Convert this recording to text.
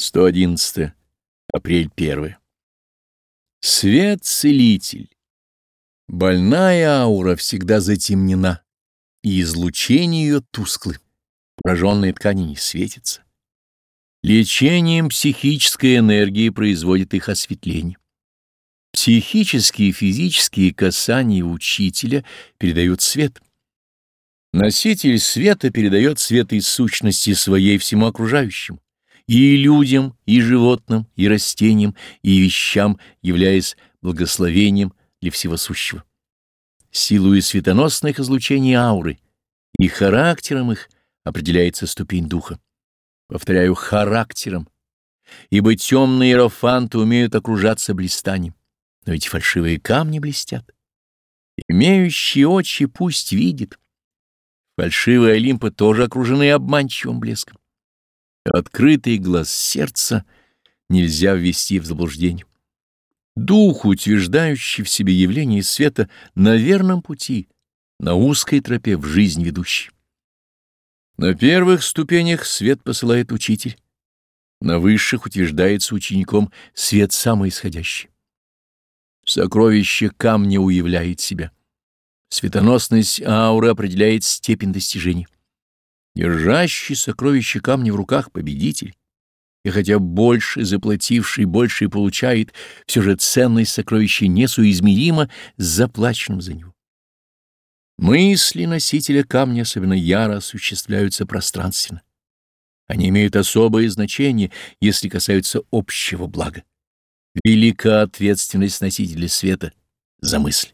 111. Апрель 1. Свет-целитель. Больная аура всегда затемнена, и излучение ее тусклы. Пораженные ткани не светятся. Лечением психической энергии производит их осветление. Психические и физические касания учителя передают свет. Носитель света передает свет из сущности своей всему окружающему и людям, и животным, и растениям, и вещам, являясь благословением для всего сущего. Силою светоносных излучений ауры и характером их определяется ступень духа. Повторяю, характером, ибо темные иерофанты умеют окружаться блистанием, но ведь фальшивые камни блестят. Имеющие очи пусть видит. Фальшивые Олимпы тоже окружены обманчивым блеском. Открытый глаз сердца нельзя ввести в заблуждение. Дух, утверждающий в себе явление света, на верном пути, на узкой тропе в жизнь ведущий. На первых ступенях свет посылает учитель, на высших утверждается учеником свет самоисходящий. Сокровище камня уявляет себя. Светоносность ауры определяет степень достижения. Держащий сокровище камня в руках победитель, и хотя больше заплативший больше получает, все же ценность сокровища несуизмерима с заплаченным за него. Мысли носителя камня особенно яро осуществляются пространственно. Они имеют особое значение, если касаются общего блага. Велика ответственность носителя света за мысль.